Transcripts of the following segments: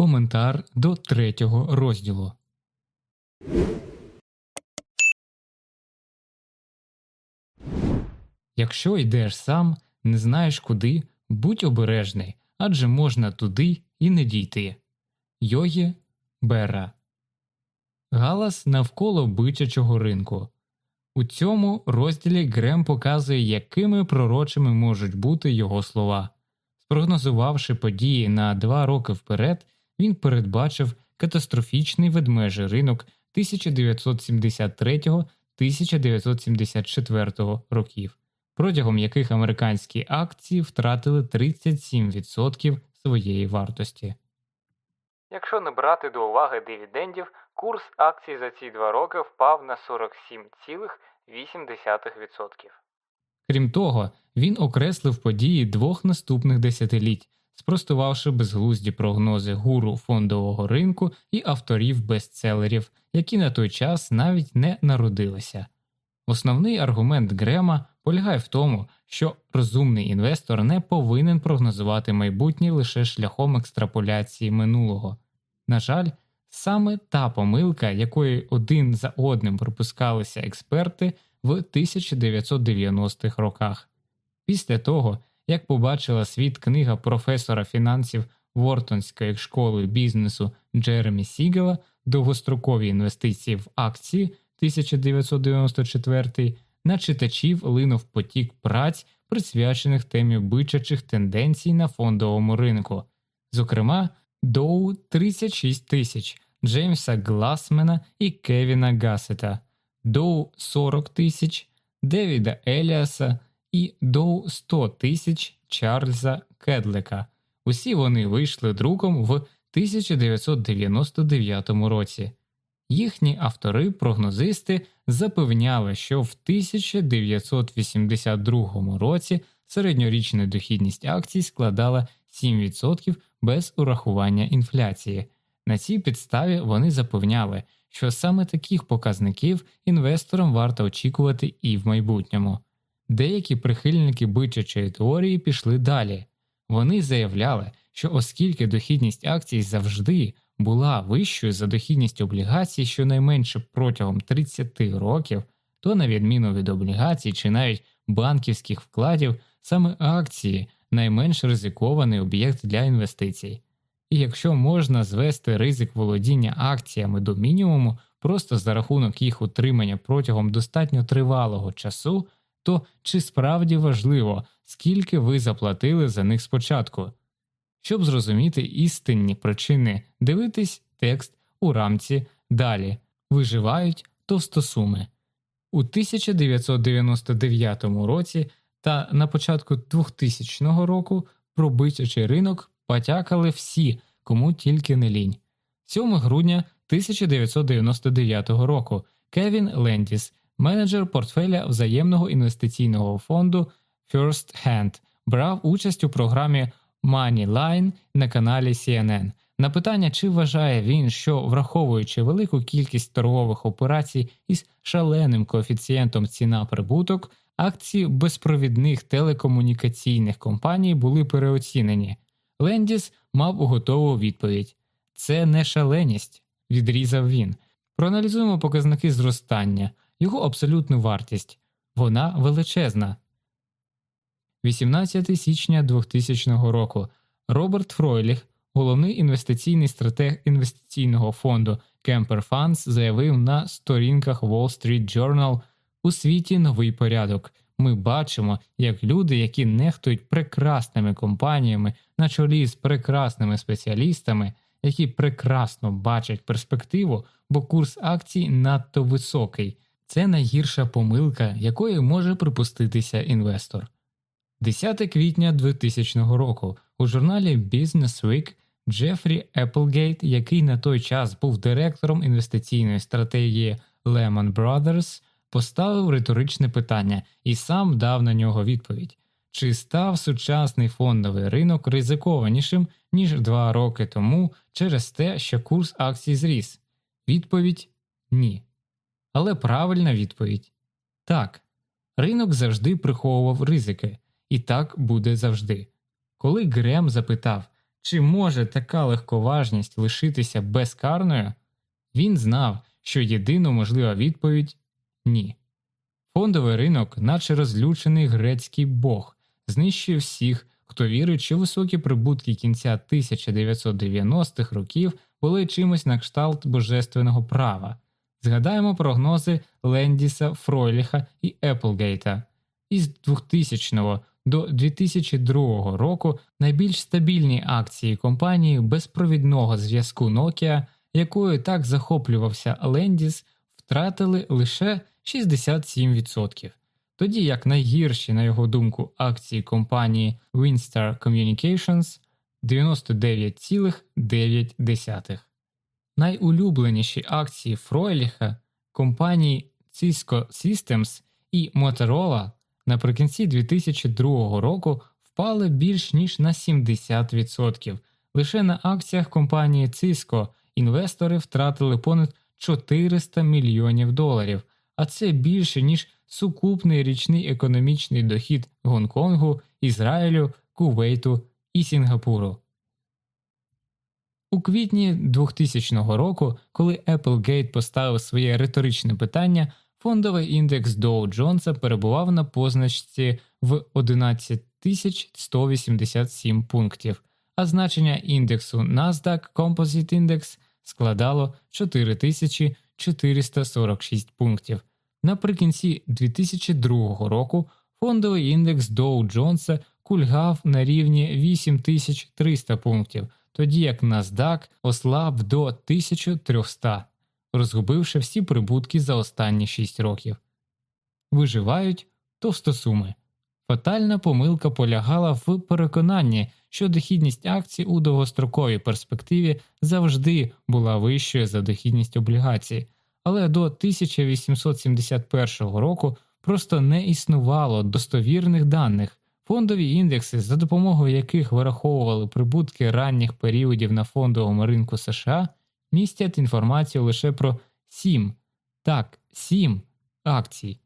Коментар до третього розділу. Якщо йдеш сам, не знаєш куди, будь обережний, адже можна туди і не дійти. Йогі Бера Галас навколо бичачого ринку. У цьому розділі Грем показує, якими пророчими можуть бути його слова. Спрогнозувавши події на два роки вперед, він передбачив катастрофічний ведмежий ринок 1973-1974 років, протягом яких американські акції втратили 37% своєї вартості. Якщо не брати до уваги дивідендів, курс акцій за ці два роки впав на 47,8%. Крім того, він окреслив події двох наступних десятиліть, спростувавши безглузді прогнози гуру фондового ринку і авторів бестселерів, які на той час навіть не народилися. Основний аргумент Грема полягає в тому, що розумний інвестор не повинен прогнозувати майбутнє лише шляхом екстраполяції минулого. На жаль, саме та помилка, якої один за одним припускалися експерти в 1990-х роках. Після того, як побачила світ книга професора фінансів Вортонської школи бізнесу Джеремі Сігела довгострокові інвестиції в акції 1994 на читачів линув потік праць, присвячених темі бичачих тенденцій на фондовому ринку, зокрема Доу 36 тисяч Джеймса Гласмена і Кевіна Гасета, Доу 40 тисяч Девіда Еліаса і Доу 100 тисяч Чарльза Кедлека. Усі вони вийшли друком в 1999 році. Їхні автори-прогнозисти запевняли, що в 1982 році середньорічна дохідність акцій складала 7% без урахування інфляції. На цій підставі вони запевняли, що саме таких показників інвесторам варто очікувати і в майбутньому. Деякі прихильники бичачої теорії пішли далі. Вони заявляли, що оскільки дохідність акцій завжди була вищою за дохідність облігацій щонайменше протягом 30 років, то, на відміну від облігацій чи навіть банківських вкладів, саме акції найменш ризикований об'єкт для інвестицій. І якщо можна звести ризик володіння акціями до мінімуму просто за рахунок їх утримання протягом достатньо тривалого часу, то чи справді важливо, скільки ви заплатили за них спочатку? Щоб зрозуміти істинні причини, дивитись текст у рамці далі виживають товстосуми. У 1999 році та на початку 2000 року про ринок потякали всі, кому тільки не лінь. 7 грудня 1999 року Кевін Лендіс, менеджер портфеля взаємного інвестиційного фонду First Hand, брав участь у програмі Moneyline на каналі CNN. На питання, чи вважає він, що враховуючи велику кількість торгових операцій із шаленим коефіцієнтом ціна прибуток, акції безпровідних телекомунікаційних компаній були переоцінені. Лендіс мав готову відповідь це не шаленість, відрізав він. Проаналізуємо показники зростання, його абсолютну вартість. Вона величезна. 18 січня 2000 року Роберт Фройліх, головний інвестиційний стратег інвестиційного фонду Kemper Funds, заявив на сторінках Wall Street Journal у світі новий порядок. Ми бачимо, як люди, які нехтують прекрасними компаніями на чолі з прекрасними спеціалістами, які прекрасно бачать перспективу, бо курс акцій надто високий. Це найгірша помилка, якої може припуститися інвестор. 10 квітня 2000 року у журналі Business Week Джефрі Еплгейт, який на той час був директором інвестиційної стратегії Lehman Brothers, поставив риторичне питання і сам дав на нього відповідь: чи став сучасний фондовий ринок ризикованішим ніж два роки тому через те, що курс акцій зріс? Відповідь ні. Але правильна відповідь так. Ринок завжди приховував ризики, і так буде завжди. Коли Грем запитав, чи може така легковажність лишитися безкарною, він знав, що єдино можлива відповідь ні. Фондовий ринок, наче розлючений грецький бог, знищує всіх, хто вірить, що високі прибутки кінця 1990-х років були чимось на кшталт божественного права. Згадаємо прогнози Лендіса, Фройліха і Еплгейта. Із 2000 до 2002 року найбільш стабільні акції компанії безпровідного зв'язку Nokia, якою так захоплювався Лендіс, втратили лише 67%, тоді як найгірші, на його думку, акції компанії Winstar Communications 99,9%. Найулюбленіші акції Фройліха компанії Cisco Systems і Motorola наприкінці 2002 року впали більш ніж на 70%. Лише на акціях компанії Cisco інвестори втратили понад 400 мільйонів доларів, а це більше ніж сукупний річний економічний дохід Гонконгу, Ізраїлю, Кувейту і Сінгапуру. У квітні 2000 року, коли Applegate поставив своє риторичне питання, фондовий індекс Dow Jones перебував на позначці в 11 187 пунктів, а значення індексу NASDAQ Composite Index складало 4446 пунктів. Наприкінці 2002 року фондовий індекс Доу Джонса кульгав на рівні 8300 пунктів, тоді як NASDAQ ослаб до 1300, розгубивши всі прибутки за останні 6 років. Виживають товстосуми. Фатальна помилка полягала в переконанні, що дохідність акцій у довгостроковій перспективі завжди була вищою за дохідність облігацій, але до 1871 року просто не існувало достовірних даних. Фондові індекси, за допомогою яких вираховували прибутки ранніх періодів на фондовому ринку США, містять інформацію лише про 7, так, 7 акцій.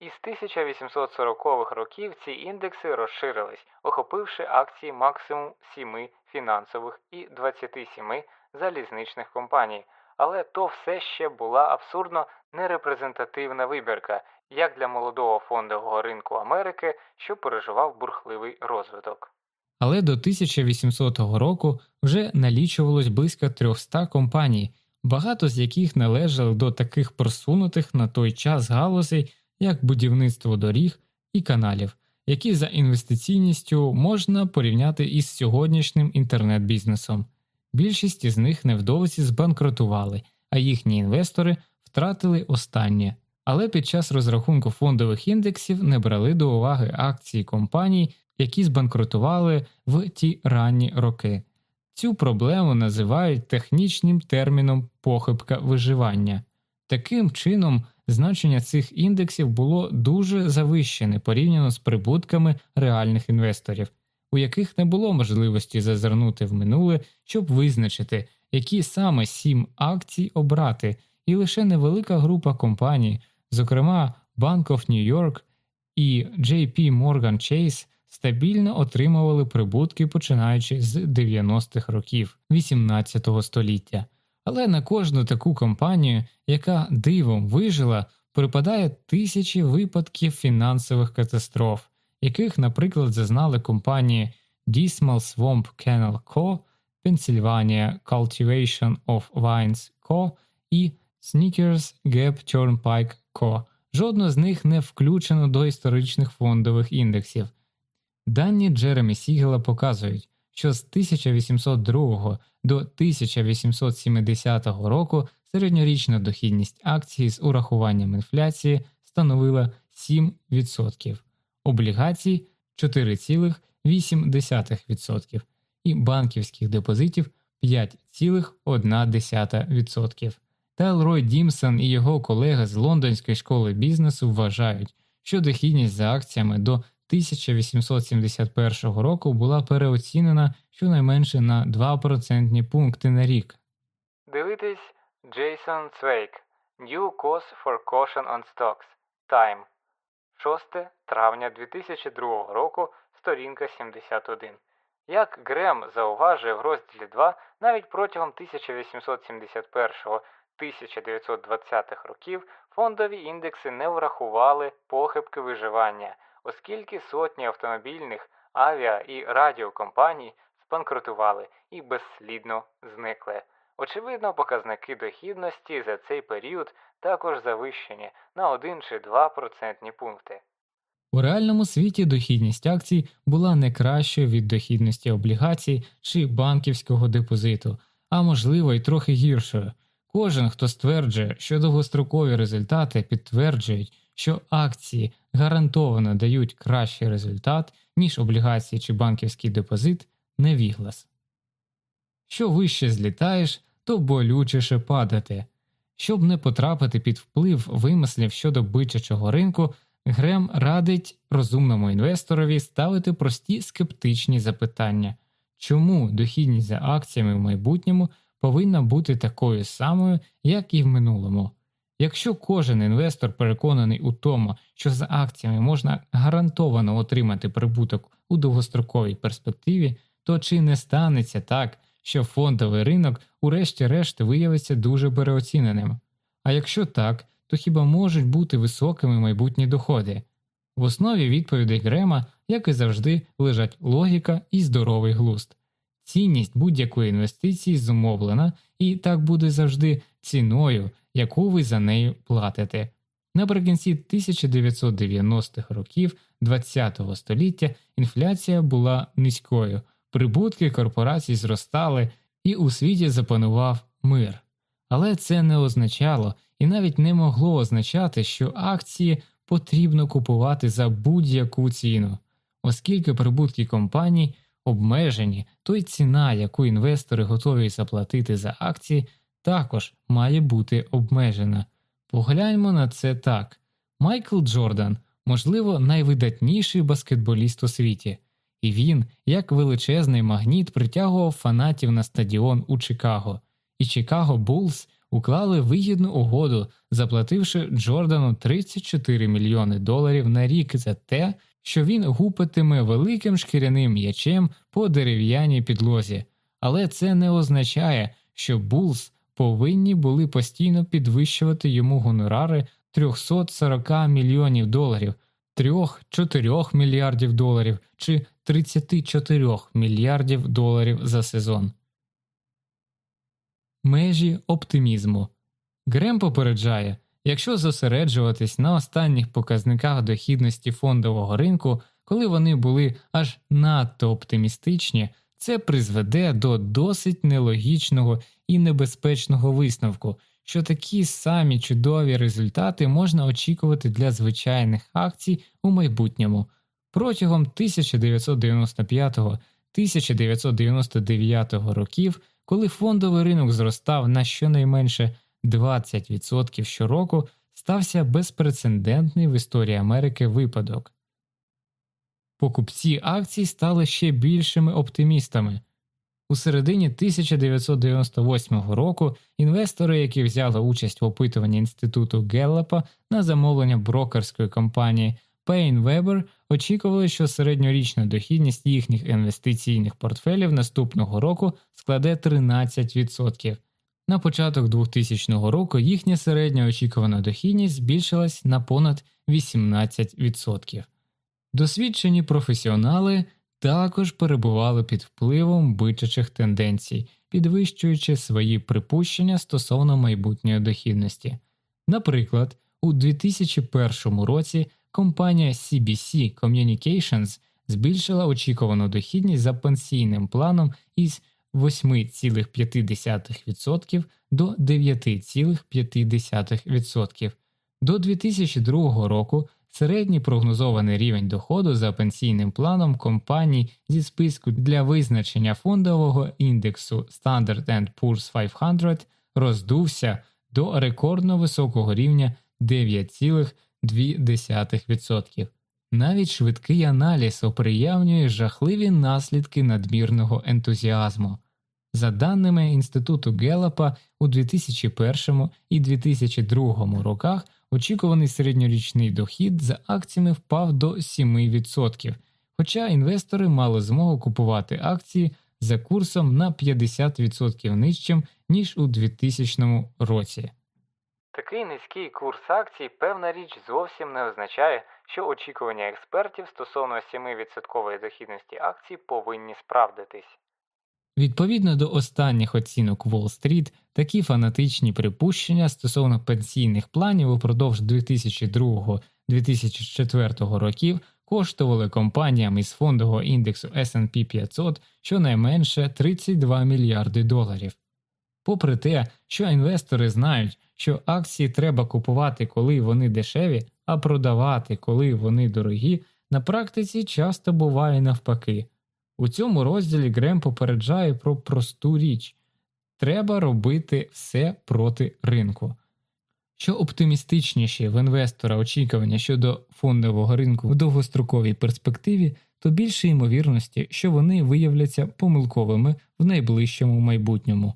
Із 1840-х років ці індекси розширились, охопивши акції максимум 7 фінансових і 27 залізничних компаній, але то все ще була абсурдно нерепрезентативна вибірка, як для молодого фондового ринку Америки, що переживав бурхливий розвиток. Але до 1800 року вже налічувалось близько 300 компаній, багато з яких належали до таких просунутих на той час галузей, як будівництво доріг і каналів, які за інвестиційністю можна порівняти із сьогоднішнім інтернет-бізнесом. Більшість із них невдовзі збанкрутували, а їхні інвестори втратили останнє. Але під час розрахунку фондових індексів не брали до уваги акції компаній, які збанкрутували в ті ранні роки. Цю проблему називають технічним терміном похибка виживання. Таким чином, значення цих індексів було дуже завищене порівняно з прибутками реальних інвесторів, у яких не було можливості зазирнути в минуле, щоб визначити, які саме сім акцій обрати, і лише невелика група компаній, зокрема Bank of New York і JP Morgan Chase, стабільно отримували прибутки починаючи з 90-х років XVIII століття. Але на кожну таку компанію, яка дивом вижила, припадає тисячі випадків фінансових катастроф, яких, наприклад, зазнали компанії Dismal Swamp Canal Co., Pennsylvania Cultivation of Vines Co. і Sneakers Gap Turnpike Co. Жодна з них не включено до історичних фондових індексів. Дані Джеремі Сігела показують, що з 1802 до 1870 року середньорічна дохідність акції з урахуванням інфляції становила 7%, облігацій 4,8% і банківських депозитів 5,1%. Телрой Дімсон і його колеги з Лондонської школи бізнесу вважають, що дохідність за акціями до 1871 року була переоцінена щонайменше на 2% пункти на рік. Дивитись Джейсон Цвейк New Cause for Caution on Stocks Time 6 травня 2002 року, сторінка 71. Як Грем зауважує в розділі 2, навіть протягом 1871-1920 років фондові індекси не врахували похибки виживання, оскільки сотні автомобільних, авіа і радіокомпаній спанкрутували і безслідно зникли. Очевидно, показники дохідності за цей період також завищені на 1 чи 2 процентні пункти. У реальному світі дохідність акцій була не кращою від дохідності облігацій чи банківського депозиту, а можливо й трохи гіршою. Кожен, хто стверджує, що довгострокові результати підтверджують, що акції гарантовано дають кращий результат, ніж облігації чи банківський депозит, невіглас. Що вище злітаєш, то болючіше падати. Щоб не потрапити під вплив вимислів щодо бичачого ринку, Грем радить розумному інвесторові ставити прості скептичні запитання, чому дохідність за акціями в майбутньому повинна бути такою самою, як і в минулому. Якщо кожен інвестор переконаний у тому, що за акціями можна гарантовано отримати прибуток у довгостроковій перспективі, то чи не станеться так, що фондовий ринок, урешті-решт, виявиться дуже переоціненим? А якщо так, то хіба можуть бути високими майбутні доходи? В основі відповідей Грема, як і завжди, лежать логіка і здоровий глузд. Цінність будь-якої інвестиції зумовлена і так буде завжди ціною, яку ви за нею платите. Наприкінці 1990-х років ХХ століття інфляція була низькою, прибутки корпорацій зростали, і у світі запанував мир. Але це не означало і навіть не могло означати, що акції потрібно купувати за будь-яку ціну, оскільки прибутки компаній обмежені, то й ціна, яку інвестори готові заплатити за акції, також має бути обмежена. Погляньмо на це так: Майкл Джордан, можливо, найвидатніший баскетболіст у світі, і він, як величезний магніт, притягував фанатів на стадіон у Чикаго, і Чикаго Булс уклали вигідну угоду, заплативши Джордану 34 мільйони доларів на рік за те, що він гупатиме великим шкіряним м'ячем по дерев'яній підлозі, але це не означає, що Булс повинні були постійно підвищувати йому гонорари 340 мільйонів доларів, 3-4 мільярдів доларів чи 34 мільярдів доларів за сезон. Межі оптимізму Грем попереджає, якщо зосереджуватись на останніх показниках дохідності фондового ринку, коли вони були аж надто оптимістичні, це призведе до досить нелогічного і небезпечного висновку, що такі самі чудові результати можна очікувати для звичайних акцій у майбутньому. Протягом 1995 1999 років, коли фондовий ринок зростав на щонайменше 20% щороку, стався безпрецедентний в історії Америки випадок. Покупці акцій стали ще більшими оптимістами. У середині 1998 року інвестори, які взяли участь в опитуванні інституту Геллапа на замовлення брокерської компанії Payne Weber, очікували, що середньорічна дохідність їхніх інвестиційних портфелів наступного року складе 13%. На початок 2000 року їхня середня очікувана дохідність збільшилась на понад 18%. Досвідчені професіонали також перебували під впливом бичачих тенденцій, підвищуючи свої припущення стосовно майбутньої дохідності. Наприклад, у 2001 році компанія CBC Communications збільшила очікувану дохідність за пенсійним планом із 8,5% до 9,5%. До 2002 року Середній прогнозований рівень доходу за пенсійним планом компаній зі списку для визначення фондового індексу Standard Poor's 500 роздувся до рекордно високого рівня 9,2%. Навіть швидкий аналіз оприявнює жахливі наслідки надмірного ентузіазму. За даними Інституту Гелапа у 2001 і 2002 роках очікуваний середньорічний дохід за акціями впав до 7%, хоча інвестори мали змогу купувати акції за курсом на 50% нижчим, ніж у 2000 році. Такий низький курс акцій, певна річ, зовсім не означає, що очікування експертів стосовно 7% дохідності акцій повинні справдитись. Відповідно до останніх оцінок Уолл-стріт, такі фанатичні припущення стосовно пенсійних планів упродовж 2002-2004 років коштували компаніям із фондового індексу SP 500 щонайменше 32 мільярди доларів. Попри те, що інвестори знають, що акції треба купувати, коли вони дешеві, а продавати, коли вони дорогі, на практиці часто буває навпаки. У цьому розділі Грем попереджає про просту річ треба робити все проти ринку. Що оптимістичніші в інвестора очікування щодо фондового ринку в довгостроковій перспективі, то більше ймовірності, що вони виявляться помилковими в найближчому майбутньому.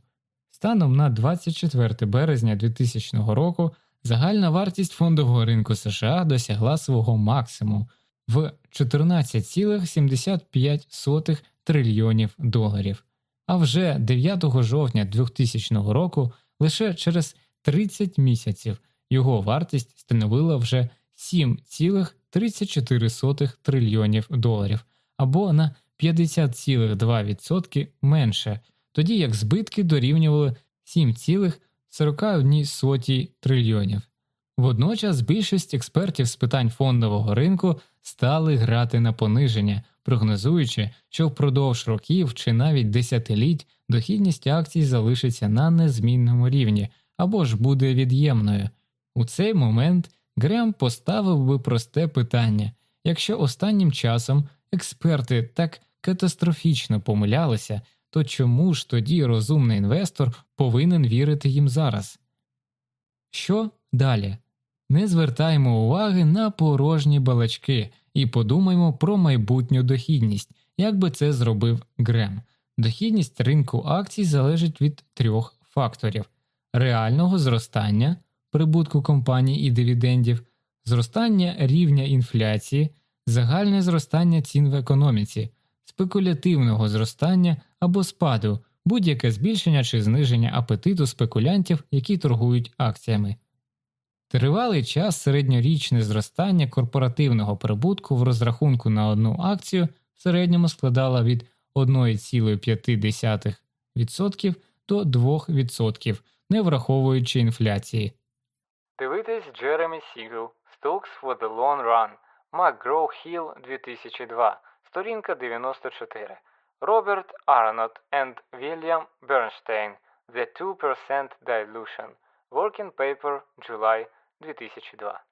Станом на 24 березня 2000 року загальна вартість фондового ринку США досягла свого максимуму в 14,75 трильйонів доларів. А вже 9 жовтня 2000 року, лише через 30 місяців, його вартість становила вже 7,34 трильйонів доларів або на 50,2% менше, тоді як збитки дорівнювали 7,41 трильйонів. Водночас більшість експертів з питань фондового ринку стали грати на пониження, прогнозуючи, що впродовж років чи навіть десятиліть дохідність акцій залишиться на незмінному рівні або ж буде від'ємною. У цей момент Грем поставив би просте питання якщо останнім часом експерти так катастрофічно помилялися, то чому ж тоді розумний інвестор повинен вірити їм зараз? Що далі? Не звертаємо уваги на порожні балачки і подумаймо про майбутню дохідність, як би це зробив Грем. Дохідність ринку акцій залежить від трьох факторів: реального зростання прибутку компаній і дивідендів, зростання рівня інфляції, загальне зростання цін в економіці, спекулятивного зростання або спаду, будь-яке збільшення чи зниження апетиту спекулянтів, які торгують акціями. Тривалий час середньорічне зростання корпоративного прибутку в розрахунку на одну акцію в середньому складало від 1,5% до 2%, не враховуючи інфляції. Дивитись Джеремі Сігл Stocks for the Long Run McGraw Hill 2002, сторінка 94. Роберт Арнот and William Bernstein The 2% Dilution Working Paper July 2002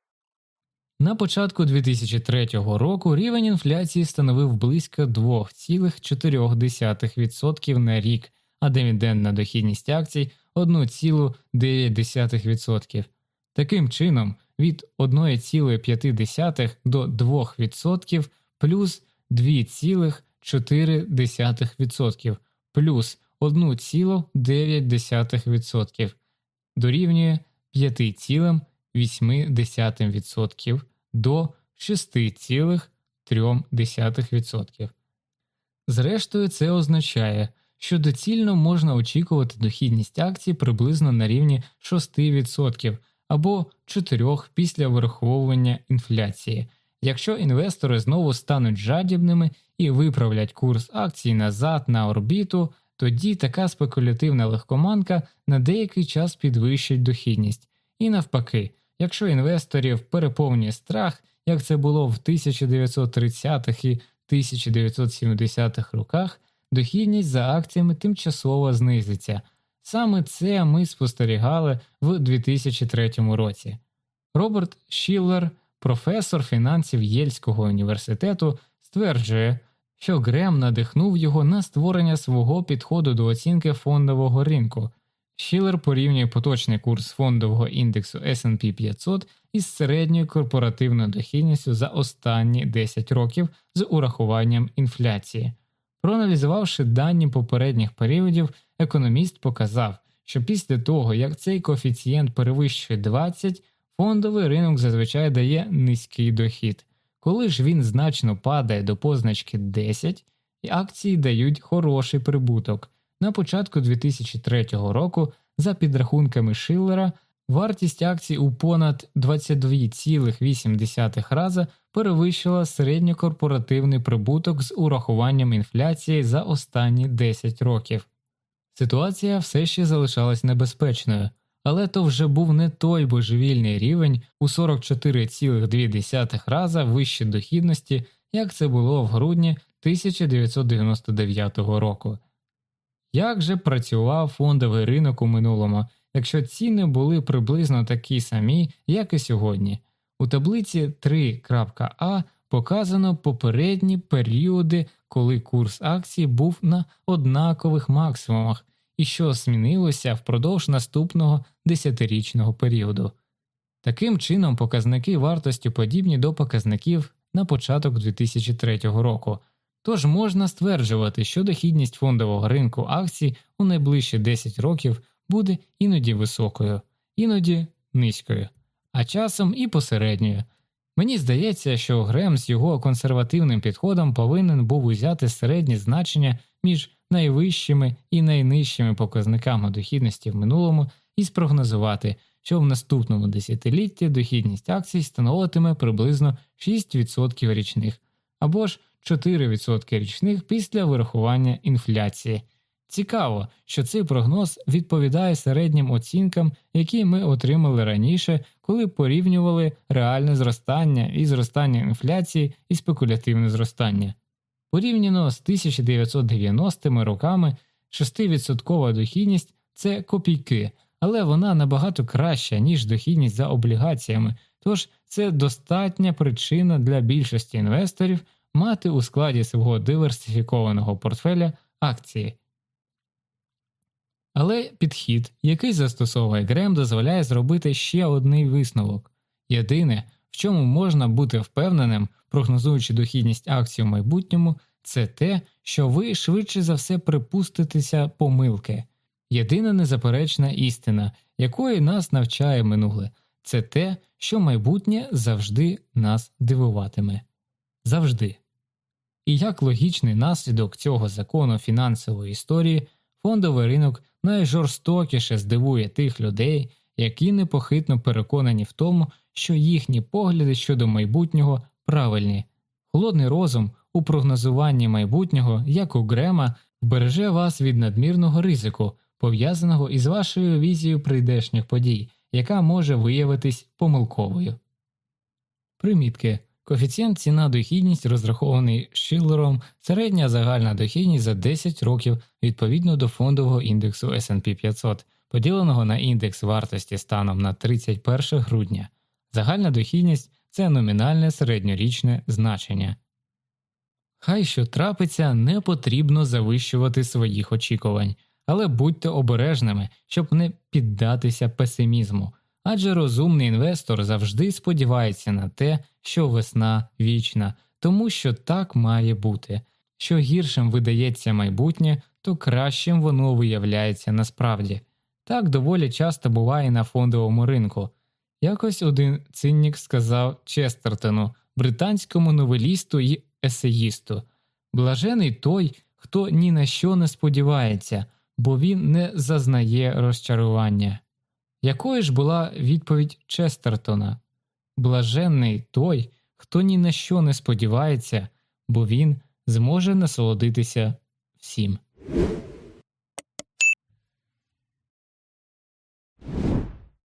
На початку 2003 року рівень інфляції становив близько 2,4% на рік, а дивідендна дохідність акцій 1,9%. Таким чином, від 1,5 до 2% плюс 2,4% плюс 1,9% дорівнює 5,8% до 6,3%. Зрештою, це означає, що доцільно можна очікувати дохідність акцій приблизно на рівні 6% або 4% після вираховування інфляції, якщо інвестори знову стануть жадібними і виправлять курс акцій назад на орбіту, тоді така спекулятивна легкоманка на деякий час підвищить дохідність. І навпаки, якщо інвесторів переповнює страх, як це було в 1930-х і 1970-х роках, дохідність за акціями тимчасово знизиться. Саме це ми спостерігали в 2003 році. Роберт Шіллер, професор фінансів Єльського університету, стверджує, що Грем надихнув його на створення свого підходу до оцінки фондового ринку. Шілер порівнює поточний курс фондового індексу SP 500 із середньою корпоративною дохідністю за останні 10 років з урахуванням інфляції. Проаналізувавши дані попередніх періодів, економіст показав, що після того, як цей коефіцієнт перевищує 20, фондовий ринок зазвичай дає низький дохід. Коли ж він значно падає до позначки 10, і акції дають хороший прибуток. На початку 2003 року, за підрахунками Шиллера, вартість акцій у понад 22,8 рази перевищила середньокорпоративний прибуток з урахуванням інфляції за останні 10 років. Ситуація все ще залишалась небезпечною, але то вже був не той божевільний рівень у 44,2 рази вище дохідності, як це було в грудні 1999 року. Як же працював фондовий ринок у минулому, якщо ціни були приблизно такі самі, як і сьогодні? У таблиці 3.а показано попередні періоди, коли курс акцій був на однакових максимумах і що змінилося впродовж наступного десятирічного періоду. Таким чином, показники вартості подібні до показників на початок 2003 року, тож можна стверджувати, що дохідність фондового ринку акцій у найближчі 10 років буде іноді високою, іноді низькою, а часом і посередньою. Мені здається, що Грем з його консервативним підходом повинен був узяти середнє значення між найвищими і найнижчими показниками дохідності в минулому і спрогнозувати, що в наступному десятилітті дохідність акцій становитиме приблизно 6% річних або ж 4% річних після вирахування інфляції. Цікаво, що цей прогноз відповідає середнім оцінкам, які ми отримали раніше, коли порівнювали реальне зростання і зростання інфляції і спекулятивне зростання. Порівняно з 1990-ми роками 6% дохідність це копійки, але вона набагато краща, ніж дохідність за облігаціями, тож це достатня причина для більшості інвесторів мати у складі свого диверсифікованого портфеля акції. Але підхід, який застосовує Грем, дозволяє зробити ще один висновок єдине, в чому можна бути впевненим, прогнозуючи дохідність акцій в майбутньому, це те, що ви швидше за все припуститеся помилки. Єдина незаперечна істина, якої нас навчає минуле, це те, що майбутнє завжди нас дивуватиме. Завжди. І як логічний наслідок цього закону фінансової історії, фондовий ринок найжорстокіше здивує тих людей, які непохитно переконані в тому, що їхні погляди щодо майбутнього правильні. Холодний розум у прогнозуванні майбутнього, як у Грема, вбереже вас від надмірного ризику, пов'язаного із вашою візією прийдешніх подій, яка може виявитись помилковою. Примітки Коефіцієнт ціна дохідність розрахований Шиллером, середня загальна дохідність за 10 років відповідно до фондового індексу SP 500, поділеного на індекс вартості станом на 31 грудня. Загальна дохідність це номінальне середньорічне значення. Хай що трапиться, не потрібно завищувати своїх очікувань, але будьте обережними, щоб не піддатися песимізму адже розумний інвестор завжди сподівається на те, що весна вічна, тому що так має бути. Що гіршим видається майбутнє, то кращим воно виявляється насправді. Так доволі часто буває на фондовому ринку. Якось один циннік сказав Честертону, британському новелісту і есеїсту блажений той, хто ні на що не сподівається, бо він не зазнає розчарування. Якою ж була відповідь Честертона Блаженний той, хто ні на що не сподівається, бо він зможе насолодитися всім.